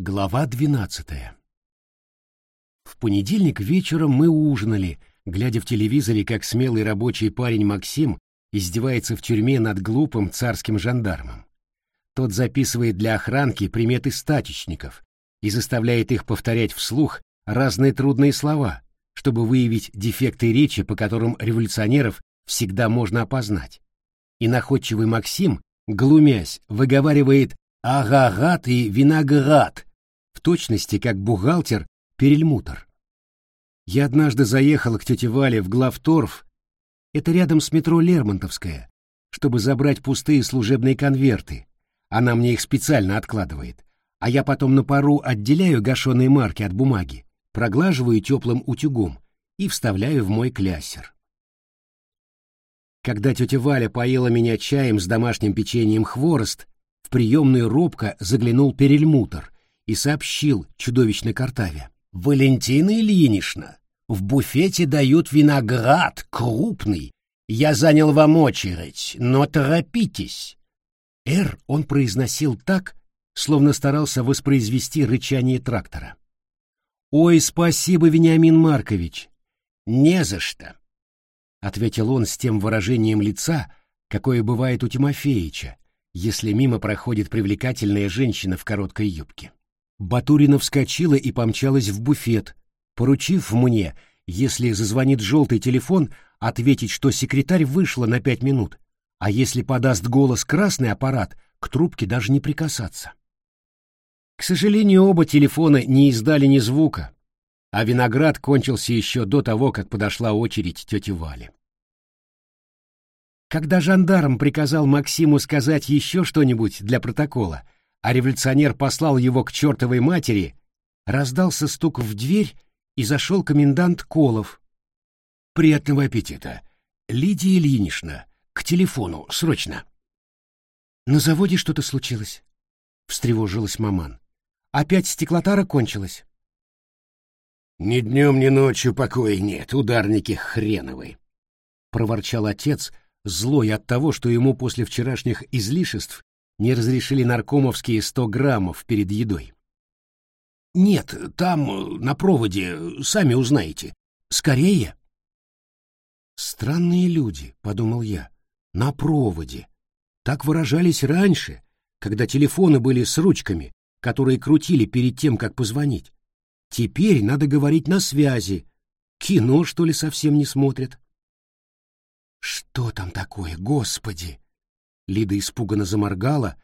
Глава двенадцатая. В понедельник вечером мы ужинали, глядя в телевизоре, как смелый рабочий парень Максим издевается в тюрьме над глупым царским жандармом. Тот записывает для охранки приметы статичников и заставляет их повторять вслух разные трудные слова, чтобы выявить дефекты речи, по которым революционеров всегда можно опознать. И находчивый Максим, глумясь, выговаривает «агагат» и «виноград», в точности как бухгалтер Перельмутер. Я однажды заехал к тете Вале в главторф, это рядом с метро Лермонтовская, чтобы забрать пустые служебные конверты. Она мне их специально откладывает, а я потом на пару отделяю гашеные марки от бумаги, проглаживаю теплым утюгом и вставляю в мой кляссер. Когда тетя Валя поила меня чаем с домашним печеньем хворост, в приемную робко заглянул Перельмутер и сообщил чудовищно картавя. «Валентина Ильинична, в буфете дают виноград, крупный. Я занял вам очередь, но торопитесь». «Р» он произносил так, словно старался воспроизвести рычание трактора. «Ой, спасибо, Вениамин Маркович!» «Не за что!» — ответил он с тем выражением лица, какое бывает у Тимофеича, если мимо проходит привлекательная женщина в короткой юбке. Батурина вскочила и помчалась в буфет, поручив мне, если зазвонит желтый телефон, ответить, что секретарь вышла на пять минут, а если подаст голос красный аппарат, к трубке даже не прикасаться. К сожалению, оба телефона не издали ни звука, а виноград кончился еще до того, как подошла очередь тети Вали. Когда жандарм приказал Максиму сказать еще что-нибудь для протокола, а революционер послал его к чертовой матери, раздался стук в дверь, и зашел комендант Колов. «Приятного аппетита! Лидия Ильинична, к телефону, срочно!» «На заводе что-то случилось?» — встревожилась маман. «Опять стеклотара кончилась?» «Ни днем, ни ночью покоя нет, ударники хреновы!» — проворчал отец, злой от того, что ему после вчерашних излишеств не разрешили наркомовские сто граммов перед едой. «Нет, там, на проводе, сами узнаете. Скорее!» «Странные люди», — подумал я, — «на проводе. Так выражались раньше, когда телефоны были с ручками, которые крутили перед тем, как позвонить. Теперь надо говорить на связи. Кино, что ли, совсем не смотрят?» «Что там такое, господи?» Лида испуганно заморгала,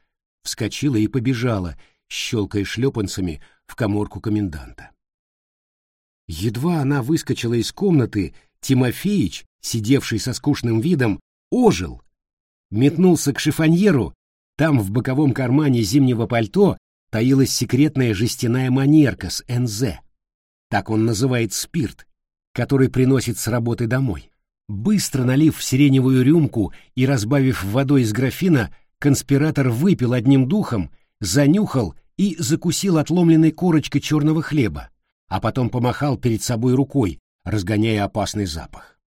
вскочила и побежала, щелкая шлепанцами в коморку коменданта. Едва она выскочила из комнаты, Тимофеич, сидевший со скучным видом, ожил, метнулся к шифоньеру, там в боковом кармане зимнего пальто таилась секретная жестяная манерка с НЗ. Так он называет спирт, который приносит с работы домой. Быстро налив в сиреневую рюмку и разбавив водой из графина, конспиратор выпил одним духом, занюхал и закусил отломленной корочкой черного хлеба, а потом помахал перед собой рукой, разгоняя опасный запах.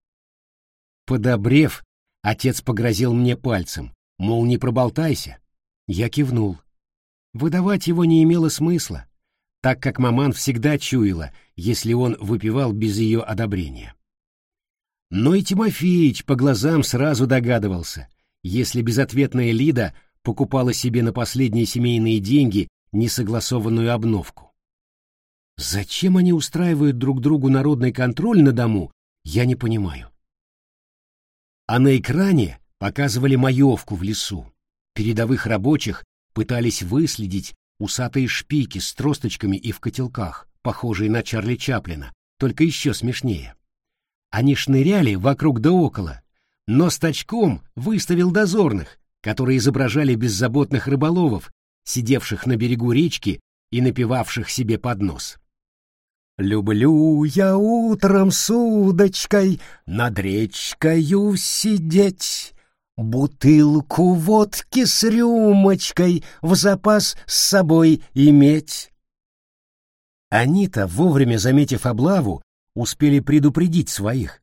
Подобрев, отец погрозил мне пальцем, мол, не проболтайся. Я кивнул. Выдавать его не имело смысла, так как маман всегда чуяла, если он выпивал без ее одобрения. Но и Тимофеич по глазам сразу догадывался, если безответная Лида покупала себе на последние семейные деньги несогласованную обновку. Зачем они устраивают друг другу народный контроль на дому, я не понимаю. А на экране показывали маевку в лесу. Передовых рабочих пытались выследить усатые шпики с тросточками и в котелках, похожие на Чарли Чаплина, только еще смешнее. Они шныряли вокруг да около, но с тачком выставил дозорных, которые изображали беззаботных рыболовов, сидевших на берегу речки и напивавших себе под нос. «Люблю я утром с удочкой над речкою сидеть, бутылку водки с рюмочкой в запас с собой иметь». Они-то, вовремя заметив облаву, успели предупредить своих.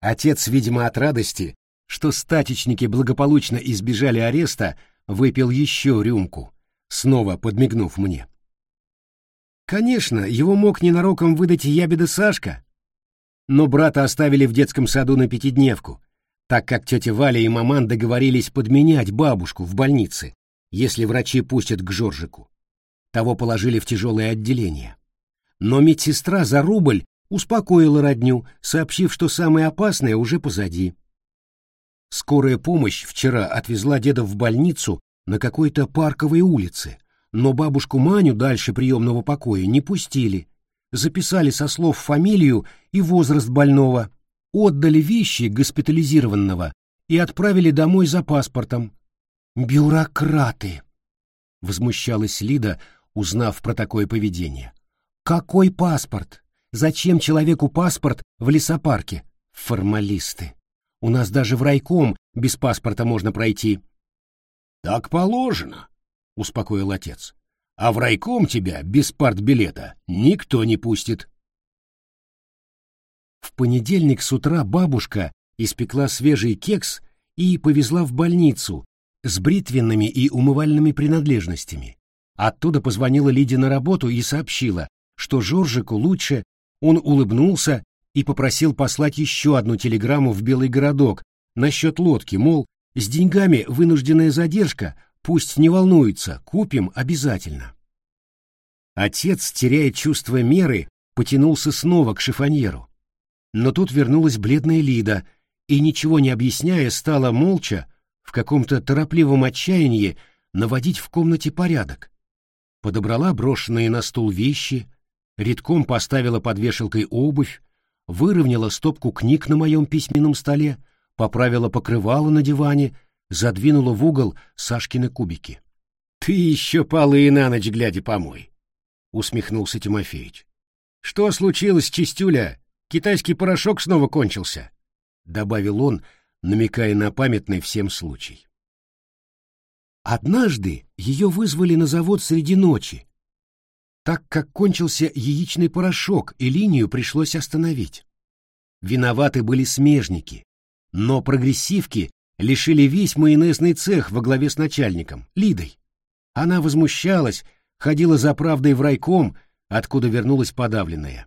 Отец, видимо, от радости, что статичники благополучно избежали ареста, выпил еще рюмку, снова подмигнув мне. Конечно, его мог ненароком выдать ябеда Сашка, но брата оставили в детском саду на пятидневку, так как тетя Валя и маман договорились подменять бабушку в больнице, если врачи пустят к Жоржику. Того положили в тяжелое отделение. Но медсестра за рубль успокоила родню, сообщив, что самое опасное уже позади. Скорая помощь вчера отвезла деда в больницу на какой-то парковой улице, но бабушку Маню дальше приемного покоя не пустили. Записали со слов фамилию и возраст больного, отдали вещи госпитализированного и отправили домой за паспортом. «Бюрократы!» — возмущалась Лида, узнав про такое поведение. «Какой паспорт? Зачем человеку паспорт в лесопарке? Формалисты. У нас даже в райком без паспорта можно пройти». «Так положено», — успокоил отец. «А в райком тебя без партбилета никто не пустит». В понедельник с утра бабушка испекла свежий кекс и повезла в больницу с бритвенными и умывальными принадлежностями. Оттуда позвонила Лиде на работу и сообщила, что Жоржику лучше, он улыбнулся и попросил послать еще одну телеграмму в Белый городок насчет лодки, мол, с деньгами вынужденная задержка, пусть не волнуется, купим обязательно. Отец, теряя чувство меры, потянулся снова к шифоньеру. Но тут вернулась бледная Лида и, ничего не объясняя, стала молча, в каком-то торопливом отчаянии, наводить в комнате порядок. Подобрала брошенные на стул вещи, редком поставила под вешалкой обувь, выровняла стопку книг на моем письменном столе, поправила покрывало на диване, задвинула в угол Сашкины кубики. — Ты еще полы на ночь глядя помой, — усмехнулся Тимофеич. — Что случилось, чистюля? Китайский порошок снова кончился, — добавил он, намекая на памятный всем случай. Однажды ее вызвали на завод среди ночи, так как кончился яичный порошок, и линию пришлось остановить. Виноваты были смежники, но прогрессивки лишили весь майонезный цех во главе с начальником, Лидой. Она возмущалась, ходила за правдой в райком, откуда вернулась подавленная.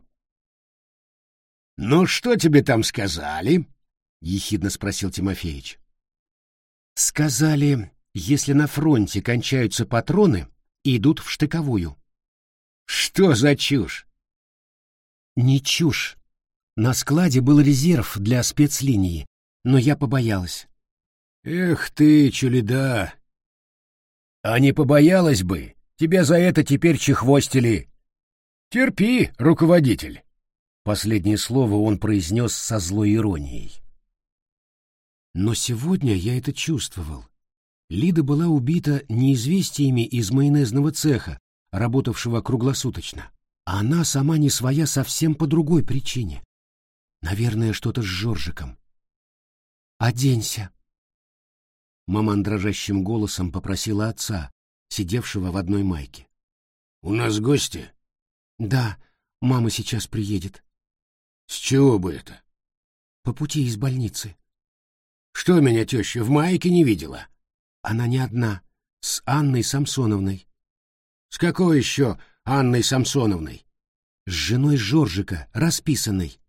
«Ну что тебе там сказали?» — ехидно спросил Тимофеич. «Сказали, если на фронте кончаются патроны, идут в штыковую». «Что за чушь?» «Не чушь. На складе был резерв для спецлинии, но я побоялась». «Эх ты, чулида! А не побоялась бы, тебя за это теперь чехвостили. Терпи, руководитель!» Последнее слово он произнес со злой иронией. Но сегодня я это чувствовал. Лида была убита не известиями из майонезного цеха, работавшего круглосуточно, а она сама не своя совсем по другой причине. Наверное, что-то с Жоржиком. «Оденься!» Маман дрожащим голосом попросила отца, сидевшего в одной майке. «У нас гости?» «Да, мама сейчас приедет». С чего бы это? По пути из больницы. Что меня теща в майке не видела? Она не одна, с Анной Самсоновной. С какой еще Анной Самсоновной? С женой Жоржика, расписанной.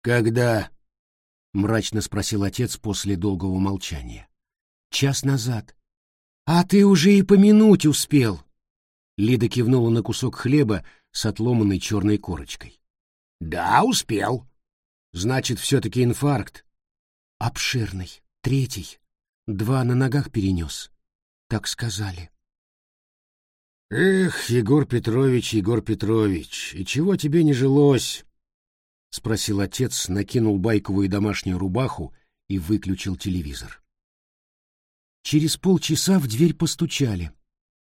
Когда? Мрачно спросил отец после долгого молчания. Час назад. А ты уже и помянуть успел. Лида кивнула на кусок хлеба с отломанной черной корочкой. Да, успел. Значит, все-таки инфаркт. Обширный. Третий. Два на ногах перенес. Так сказали. Эх, Егор Петрович, Егор Петрович, и чего тебе не жилось? Спросил отец, накинул байковую домашнюю рубаху и выключил телевизор. Через полчаса в дверь постучали.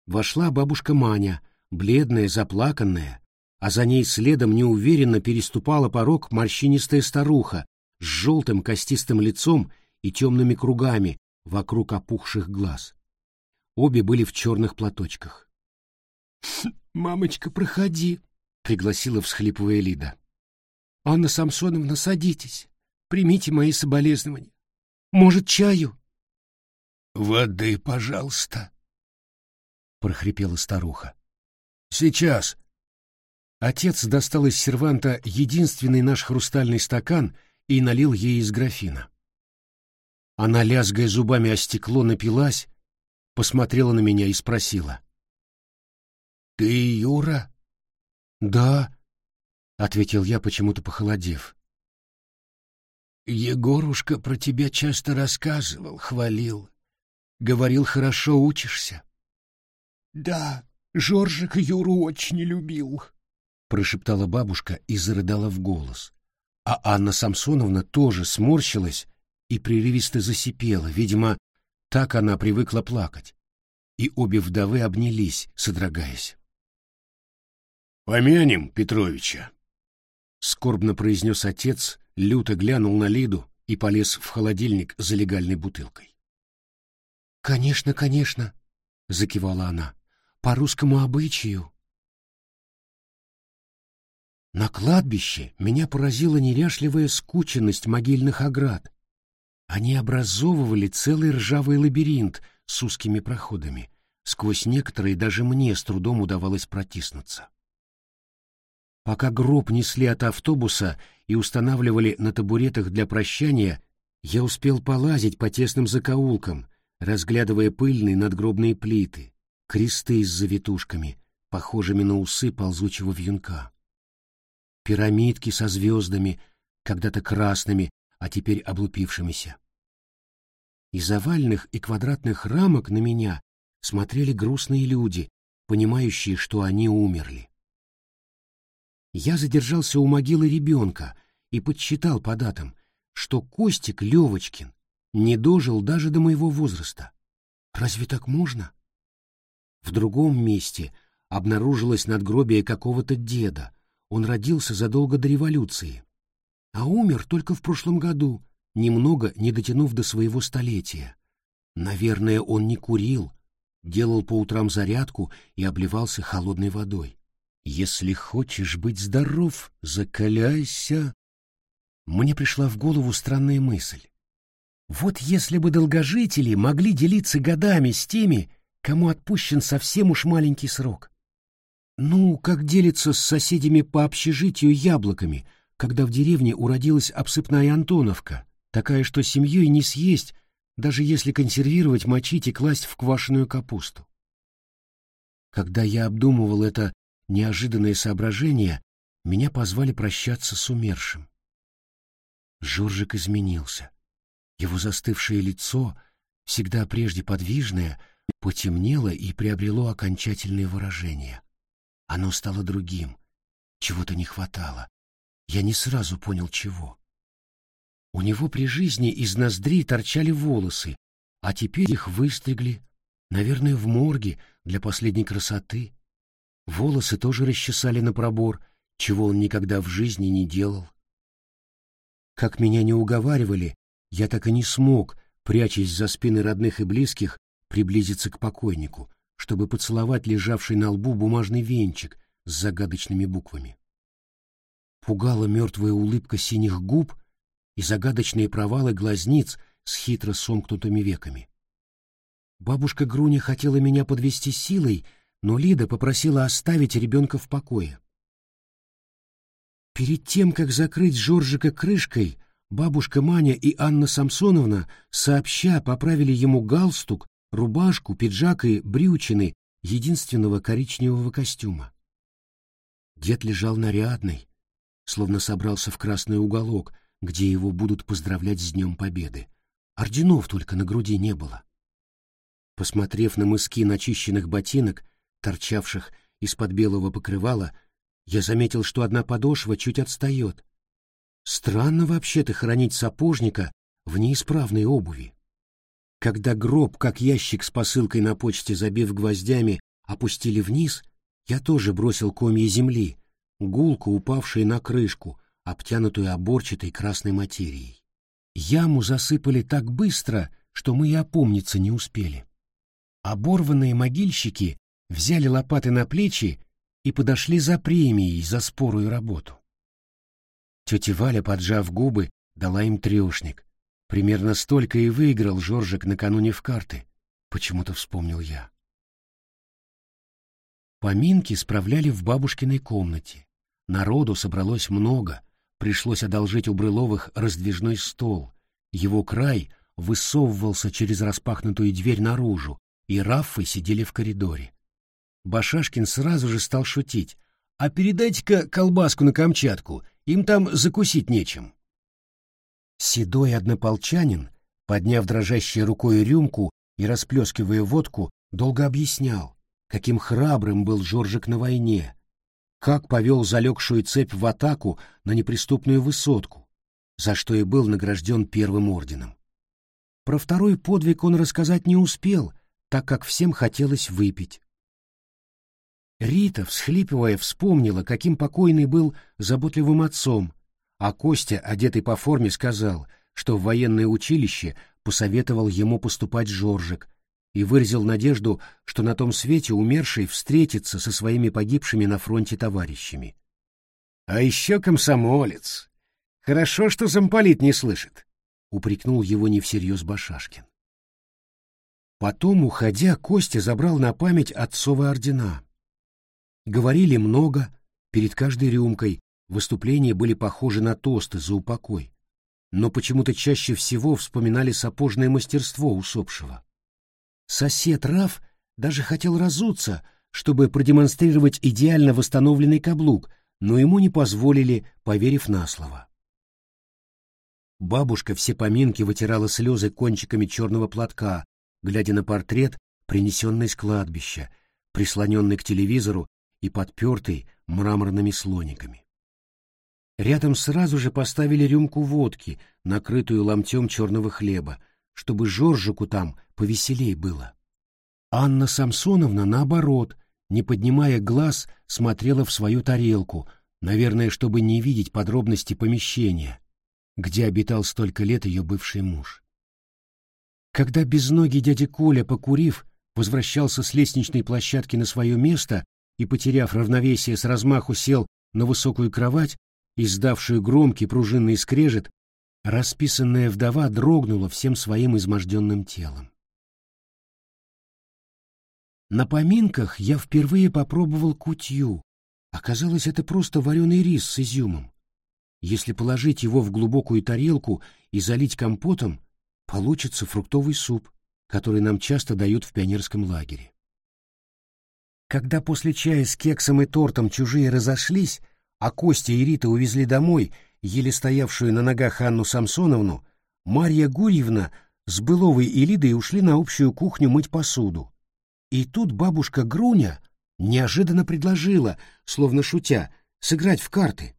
Вошла бабушка Маня, бледная, заплаканная, а за ней следом неуверенно переступала порог морщинистая старуха с желтым костистым лицом и темными кругами вокруг опухших глаз. Обе были в черных платочках. «Мамочка, проходи», — пригласила, всхлипывая Лида. «Анна Самсоновна, садитесь. Примите мои соболезнования. Может, чаю?» «Воды, пожалуйста», — прохрипела старуха. «Сейчас», Отец достал из серванта единственный наш хрустальный стакан и налил ей из графина. Она, лязгая зубами о стекло, напилась, посмотрела на меня и спросила. — Ты Юра? — Да, — ответил я, почему-то похолодев. — Егорушка про тебя часто рассказывал, хвалил. Говорил, хорошо учишься. — Да, Жоржик Юру очень любил, — прошептала бабушка и зарыдала в голос. А Анна Самсоновна тоже сморщилась и прерывисто засипела, видимо, так она привыкла плакать. И обе вдовы обнялись, содрогаясь. «Помянем Петровича», — скорбно произнес отец, люто глянул на Лиду и полез в холодильник за легальной бутылкой. «Конечно, конечно», — закивала она, — «по русскому обычаю». На кладбище меня поразила неряшливая скученность могильных оград. Они образовывали целый ржавый лабиринт с узкими проходами. Сквозь некоторые даже мне с трудом удавалось протиснуться. Пока гроб несли от автобуса и устанавливали на табуретах для прощания, я успел полазить по тесным закоулкам, разглядывая пыльные надгробные плиты, кресты с завитушками, похожими на усы ползучего вьюнка пирамидки со звездами, когда-то красными, а теперь облупившимися. Из овальных и квадратных рамок на меня смотрели грустные люди, понимающие, что они умерли. Я задержался у могилы ребенка и подсчитал по датам, что Костик Левочкин не дожил даже до моего возраста. Разве так можно? В другом месте обнаружилось надгробие какого-то деда, он родился задолго до революции, а умер только в прошлом году, немного не дотянув до своего столетия. Наверное, он не курил, делал по утрам зарядку и обливался холодной водой. Если хочешь быть здоров, закаляйся. Мне пришла в голову странная мысль. Вот если бы долгожители могли делиться годами с теми, кому отпущен совсем уж маленький срок. Ну, как делится с соседями по общежитию яблоками, когда в деревне уродилась обсыпная Антоновка, такая, что семьей не съесть, даже если консервировать, мочить и класть в квашеную капусту. Когда я обдумывал это неожиданное соображение, меня позвали прощаться с умершим. Жоржик изменился. Его застывшее лицо, всегда прежде подвижное, потемнело и приобрело окончательное выражение. Оно стало другим. Чего-то не хватало. Я не сразу понял, чего. У него при жизни из ноздри торчали волосы, а теперь их выстригли, наверное, в морге для последней красоты. Волосы тоже расчесали на пробор, чего он никогда в жизни не делал. Как меня не уговаривали, я так и не смог, прячась за спины родных и близких, приблизиться к покойнику, чтобы поцеловать лежавший на лбу бумажный венчик с загадочными буквами. Пугала мертвая улыбка синих губ и загадочные провалы глазниц с хитро сомкнутыми веками. Бабушка Груня хотела меня подвести силой, но Лида попросила оставить ребенка в покое. Перед тем, как закрыть Жоржика крышкой, бабушка Маня и Анна Самсоновна сообща поправили ему галстук рубашку, пиджак и брючины единственного коричневого костюма. Дед лежал нарядный, словно собрался в красный уголок, где его будут поздравлять с Днем Победы. Орденов только на груди не было. Посмотрев на мыски начищенных ботинок, торчавших из-под белого покрывала, я заметил, что одна подошва чуть отстает. Странно вообще-то хранить сапожника в неисправной обуви. Когда гроб, как ящик с посылкой на почте, забив гвоздями, опустили вниз, я тоже бросил комья земли, гулко упавшие на крышку, обтянутую оборчатой красной материей. Яму засыпали так быстро, что мы и опомниться не успели. Оборванные могильщики взяли лопаты на плечи и подошли за премией за спорую работу. Тетя Валя, поджав губы, дала им трешник, Примерно столько и выиграл Жоржик накануне в карты, почему-то вспомнил я. Поминки справляли в бабушкиной комнате. Народу собралось много, пришлось одолжить у Брыловых раздвижной стол. Его край высовывался через распахнутую дверь наружу, и Раффы сидели в коридоре. Башашкин сразу же стал шутить. «А передайте-ка колбаску на Камчатку, им там закусить нечем». Седой однополчанин, подняв дрожащей рукой рюмку и расплескивая водку, долго объяснял, каким храбрым был Жоржик на войне, как повел залегшую цепь в атаку на неприступную высотку, за что и был награжден первым орденом. Про второй подвиг он рассказать не успел, так как всем хотелось выпить. Рита, всхлипывая, вспомнила, каким покойный был заботливым отцом, а Костя, одетый по форме, сказал, что в военное училище посоветовал ему поступать Жоржик, и выразил надежду, что на том свете умерший встретится со своими погибшими на фронте товарищами. «А еще комсомолец! Хорошо, что замполит не слышит!» — упрекнул его не всерьез Башашкин. Потом, уходя, Костя забрал на память отцовы ордена. Говорили много, перед каждой рюмкой, выступления были похожи на тосты за упокой, но почему-то чаще всего вспоминали сапожное мастерство усопшего. Сосед Раф даже хотел разуться, чтобы продемонстрировать идеально восстановленный каблук, но ему не позволили, поверив на слово. Бабушка все поминки вытирала слезы кончиками черного платка, глядя на портрет, принесенный с кладбища, прислоненный к телевизору и подпертый мраморными слониками. Рядом сразу же поставили рюмку водки, накрытую ломтем черного хлеба, чтобы Жоржику там повеселей было. Анна Самсоновна, наоборот, не поднимая глаз, смотрела в свою тарелку, наверное, чтобы не видеть подробности помещения, где обитал столько лет ее бывший муж. Когда безногий дядя Коля, покурив, возвращался с лестничной площадки на свое место и, потеряв равновесие, с размаху сел на высокую кровать, издавшую громкий пружинный скрежет, Расписанная вдова дрогнула всем своим изможденным телом. На поминках я впервые попробовал кутью. Оказалось, это просто вареный рис с изюмом. Если положить его в глубокую тарелку и залить компотом, получится фруктовый суп, который нам часто дают в пионерском лагере. Когда после чая с кексом и тортом чужие разошлись, а Костя и Рита увезли домой еле стоявшую на ногах Анну Самсоновну, Марья Гурьевна с Быловой и Лидой ушли на общую кухню мыть посуду. И тут бабушка Груня неожиданно предложила, словно шутя, сыграть в карты.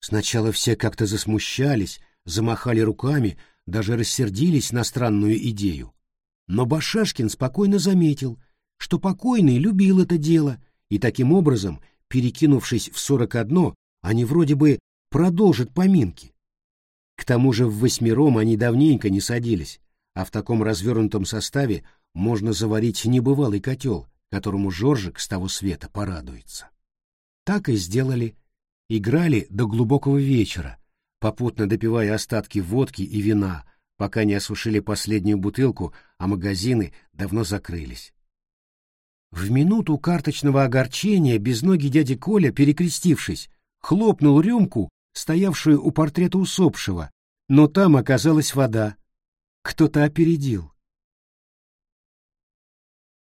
Сначала все как-то засмущались, замахали руками, даже рассердились на странную идею. Но Башашкин спокойно заметил, что покойный любил это дело, и таким образом, перекинувшись в сорок одно, они вроде бы продолжит поминки. К тому же в восьмером они давненько не садились, а в таком развернутом составе можно заварить небывалый котел, которому Жоржик с того света порадуется. Так и сделали. Играли до глубокого вечера, попутно допивая остатки водки и вина, пока не осушили последнюю бутылку, а магазины давно закрылись. В минуту карточного огорчения безногий дядя Коля, перекрестившись, хлопнул рюмку стоявшую у портрета усопшего, но там оказалась вода. Кто-то опередил.